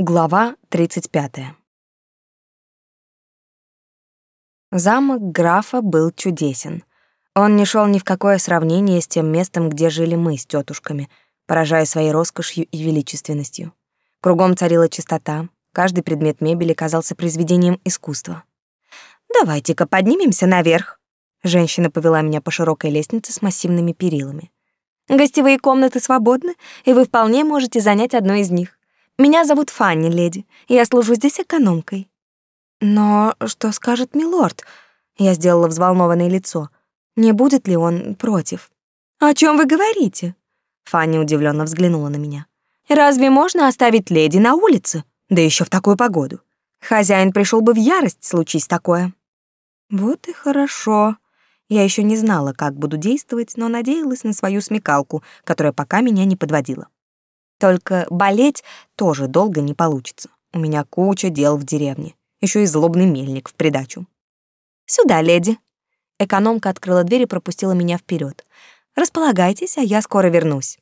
Глава 35. Замок графа был чудесен. Он не шел ни в какое сравнение с тем местом, где жили мы с тетушками, поражая своей роскошью и величественностью. Кругом царила чистота, каждый предмет мебели казался произведением искусства. «Давайте-ка поднимемся наверх», Женщина повела меня по широкой лестнице с массивными перилами. Гостевые комнаты свободны, и вы вполне можете занять одну из них. Меня зовут Фанни, леди. Я служу здесь экономкой. Но что скажет милорд? Я сделала взволнованное лицо. Не будет ли он против? О чем вы говорите? Фанни удивленно взглянула на меня. Разве можно оставить леди на улице? Да еще в такую погоду. Хозяин пришел бы в ярость, случись такое. Вот и хорошо. Я еще не знала, как буду действовать, но надеялась на свою смекалку, которая пока меня не подводила. Только болеть тоже долго не получится. У меня куча дел в деревне. Еще и злобный мельник в придачу. «Сюда, леди». Экономка открыла дверь и пропустила меня вперед. «Располагайтесь, а я скоро вернусь».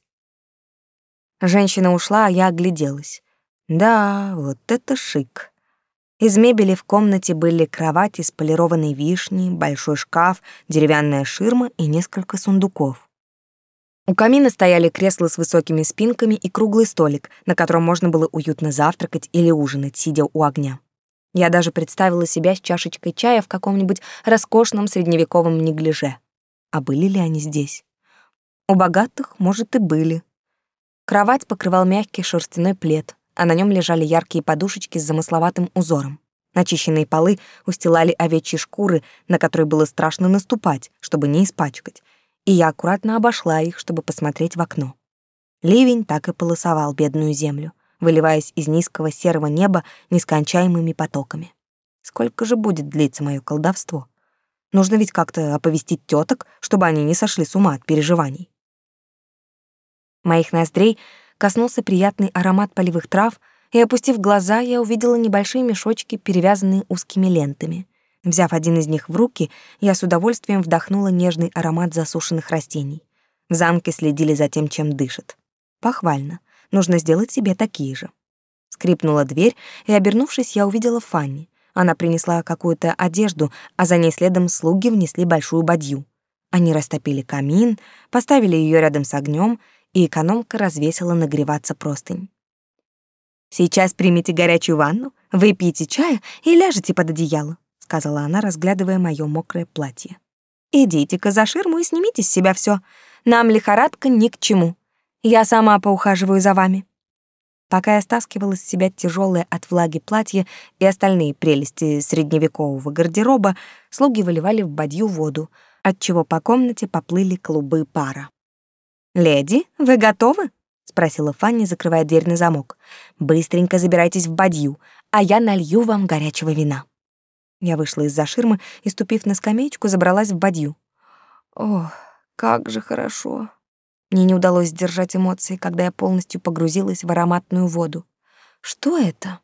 Женщина ушла, а я огляделась. Да, вот это шик. Из мебели в комнате были кровать из полированной вишни, большой шкаф, деревянная ширма и несколько сундуков. У камина стояли кресла с высокими спинками и круглый столик, на котором можно было уютно завтракать или ужинать, сидя у огня. Я даже представила себя с чашечкой чая в каком-нибудь роскошном средневековом неглиже. А были ли они здесь? У богатых, может, и были. Кровать покрывал мягкий шерстяной плед, а на нем лежали яркие подушечки с замысловатым узором. Начищенные полы устилали овечьи шкуры, на которые было страшно наступать, чтобы не испачкать, и я аккуратно обошла их, чтобы посмотреть в окно. Ливень так и полосовал бедную землю, выливаясь из низкого серого неба нескончаемыми потоками. Сколько же будет длиться мое колдовство? Нужно ведь как-то оповестить теток, чтобы они не сошли с ума от переживаний. Моих ноздрей коснулся приятный аромат полевых трав, и, опустив глаза, я увидела небольшие мешочки, перевязанные узкими лентами. Взяв один из них в руки, я с удовольствием вдохнула нежный аромат засушенных растений. В замке следили за тем, чем дышит. Похвально. Нужно сделать себе такие же. Скрипнула дверь, и, обернувшись, я увидела Фанни. Она принесла какую-то одежду, а за ней следом слуги внесли большую бадью. Они растопили камин, поставили ее рядом с огнем и экономка развесила нагреваться простынь. «Сейчас примите горячую ванну, выпейте чая и ляжете под одеяло», сказала она, разглядывая моё мокрое платье. «Идите-ка за ширму и снимите с себя всё. Нам лихорадка ни к чему. Я сама поухаживаю за вами». Пока я стаскивала с себя тяжелое от влаги платье и остальные прелести средневекового гардероба, слуги выливали в бадью воду, отчего по комнате поплыли клубы пара. «Леди, вы готовы?» — спросила Фанни, закрывая дверь на замок. «Быстренько забирайтесь в бадью, а я налью вам горячего вина». Я вышла из-за ширмы и, ступив на скамеечку, забралась в бадью. Ох, как же хорошо. Мне не удалось сдержать эмоции, когда я полностью погрузилась в ароматную воду. Что это?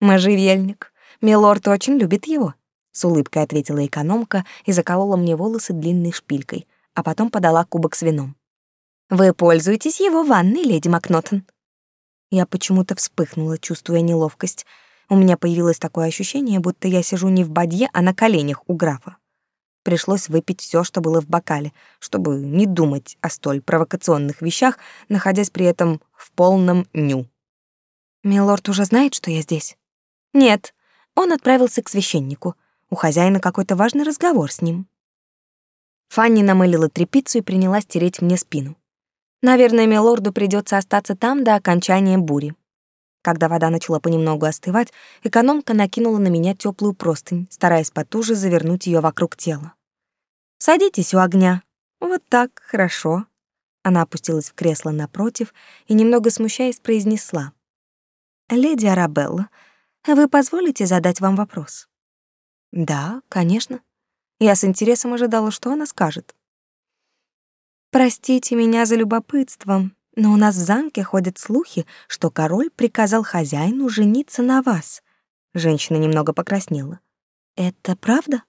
Можжевельник. Милорд очень любит его. С улыбкой ответила экономка и заколола мне волосы длинной шпилькой, а потом подала кубок с вином. Вы пользуетесь его ванной, леди Макнотон. Я почему-то вспыхнула, чувствуя неловкость. У меня появилось такое ощущение, будто я сижу не в бадье, а на коленях у графа. Пришлось выпить все, что было в бокале, чтобы не думать о столь провокационных вещах, находясь при этом в полном ню. Милорд уже знает, что я здесь? Нет, он отправился к священнику. У хозяина какой-то важный разговор с ним. Фанни намылила тряпицу и принялась тереть мне спину. Наверное, милорду придется остаться там до окончания бури. Когда вода начала понемногу остывать, экономка накинула на меня теплую простынь, стараясь потуже завернуть ее вокруг тела. «Садитесь у огня. Вот так, хорошо». Она опустилась в кресло напротив и, немного смущаясь, произнесла. «Леди Арабелла, вы позволите задать вам вопрос?» «Да, конечно». Я с интересом ожидала, что она скажет. Простите меня за любопытство, но у нас в замке ходят слухи, что король приказал хозяину жениться на вас. Женщина немного покраснела. Это правда?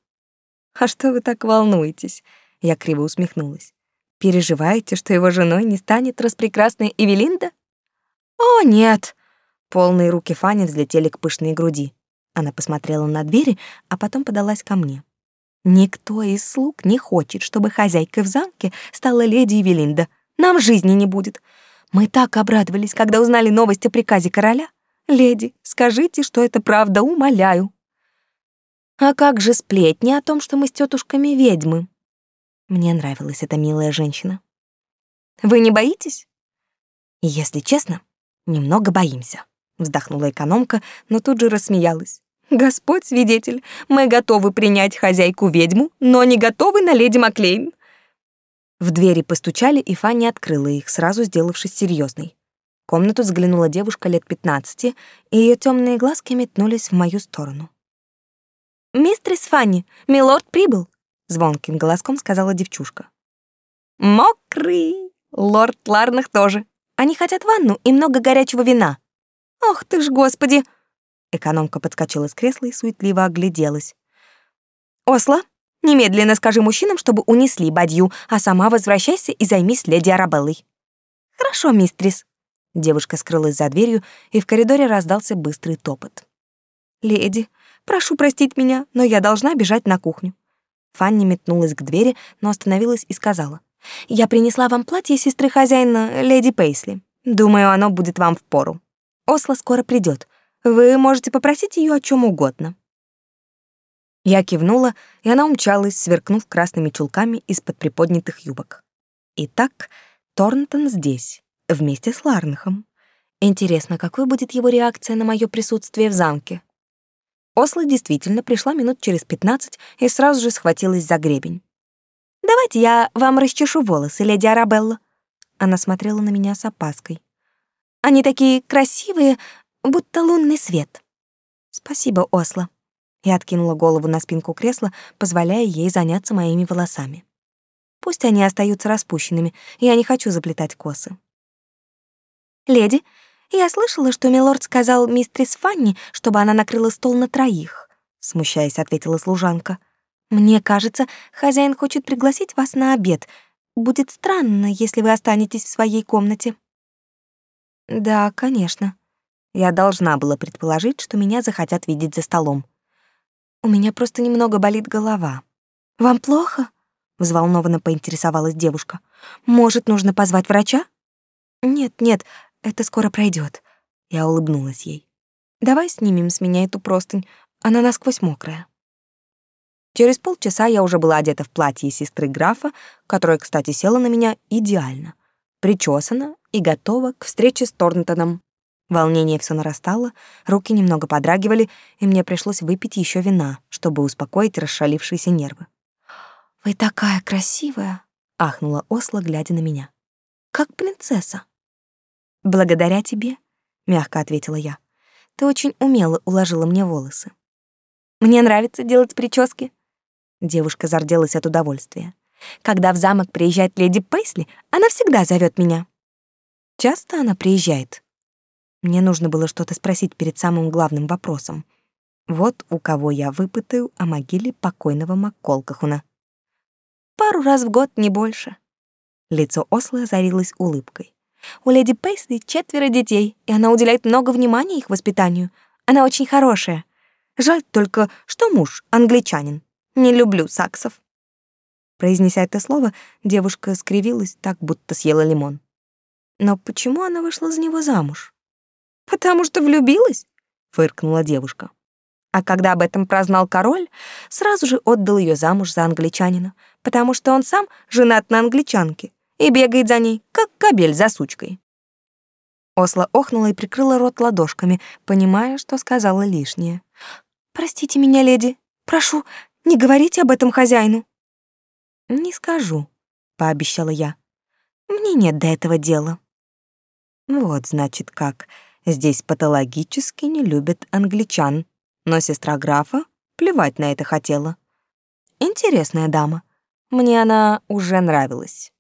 А что вы так волнуетесь? Я криво усмехнулась. Переживаете, что его женой не станет распрекрасная Эвелинда? О, нет. Полные руки Фани взлетели к пышной груди. Она посмотрела на двери, а потом подалась ко мне. Никто из слуг не хочет, чтобы хозяйкой в замке стала леди Евелинда. Нам жизни не будет. Мы так обрадовались, когда узнали новость о приказе короля. Леди, скажите, что это правда, умоляю. А как же сплетни о том, что мы с тетушками ведьмы? Мне нравилась эта милая женщина. Вы не боитесь? Если честно, немного боимся вздохнула экономка, но тут же рассмеялась. Господь свидетель, мы готовы принять хозяйку-ведьму, но не готовы на леди Маклейн. В двери постучали, и Фанни открыла их, сразу сделавшись серьезной. В комнату взглянула девушка лет пятнадцати, и ее темные глазки метнулись в мою сторону. «Мистрис Фанни, милорд прибыл», — звонким голоском сказала девчушка. «Мокрый! Лорд Ларнах тоже. Они хотят ванну и много горячего вина», Ох ты ж, господи!» Экономка подскочила с кресла и суетливо огляделась. «Осла, немедленно скажи мужчинам, чтобы унесли бадью, а сама возвращайся и займись леди Арабеллой». «Хорошо, мистрис». Девушка скрылась за дверью, и в коридоре раздался быстрый топот. «Леди, прошу простить меня, но я должна бежать на кухню». Фанни метнулась к двери, но остановилась и сказала. «Я принесла вам платье сестры хозяина, леди Пейсли. Думаю, оно будет вам впору». Осла скоро придет. Вы можете попросить ее о чем угодно». Я кивнула, и она умчалась, сверкнув красными чулками из-под приподнятых юбок. Итак, Торнтон здесь, вместе с Ларнахом. Интересно, какой будет его реакция на мое присутствие в замке? Осла действительно пришла минут через пятнадцать и сразу же схватилась за гребень. «Давайте я вам расчешу волосы, леди Арабелла». Она смотрела на меня с опаской. Они такие красивые, будто лунный свет. Спасибо, Осло. Я откинула голову на спинку кресла, позволяя ей заняться моими волосами. Пусть они остаются распущенными, я не хочу заплетать косы. Леди, я слышала, что милорд сказал мистрис Фанни, чтобы она накрыла стол на троих, смущаясь, ответила служанка. Мне кажется, хозяин хочет пригласить вас на обед. Будет странно, если вы останетесь в своей комнате. Да, конечно. Я должна была предположить, что меня захотят видеть за столом. У меня просто немного болит голова. Вам плохо? взволнованно поинтересовалась девушка. Может, нужно позвать врача? Нет, нет, это скоро пройдет. Я улыбнулась ей. Давай снимем с меня эту простынь, она насквозь мокрая. Через полчаса я уже была одета в платье сестры графа, которое, кстати, село на меня идеально. Причесана и готова к встрече с Торнтоном. Волнение все нарастало, руки немного подрагивали, и мне пришлось выпить еще вина, чтобы успокоить расшалившиеся нервы. «Вы такая красивая!» — ахнула Осла, глядя на меня. «Как принцесса!» «Благодаря тебе», — мягко ответила я. «Ты очень умело уложила мне волосы». «Мне нравится делать прически». Девушка зарделась от удовольствия. «Когда в замок приезжает леди Пейсли, она всегда зовет меня». Часто она приезжает? Мне нужно было что-то спросить перед самым главным вопросом. Вот у кого я выпытаю о могиле покойного Макколкахуна. Пару раз в год, не больше. Лицо Ослы озарилось улыбкой. У леди Пейсли четверо детей, и она уделяет много внимания их воспитанию. Она очень хорошая. Жаль только, что муж англичанин. Не люблю саксов. Произнеся это слово, девушка скривилась так, будто съела лимон. Но почему она вышла за него замуж? Потому что влюбилась, фыркнула девушка. А когда об этом прознал король, сразу же отдал ее замуж за англичанина, потому что он сам женат на англичанке и бегает за ней, как кобель за сучкой. Осла охнула и прикрыла рот ладошками, понимая, что сказала лишнее. «Простите меня, леди. Прошу, не говорите об этом хозяину». «Не скажу», — пообещала я. «Мне нет до этого дела». Вот, значит, как. Здесь патологически не любят англичан. Но сестра графа плевать на это хотела. Интересная дама. Мне она уже нравилась.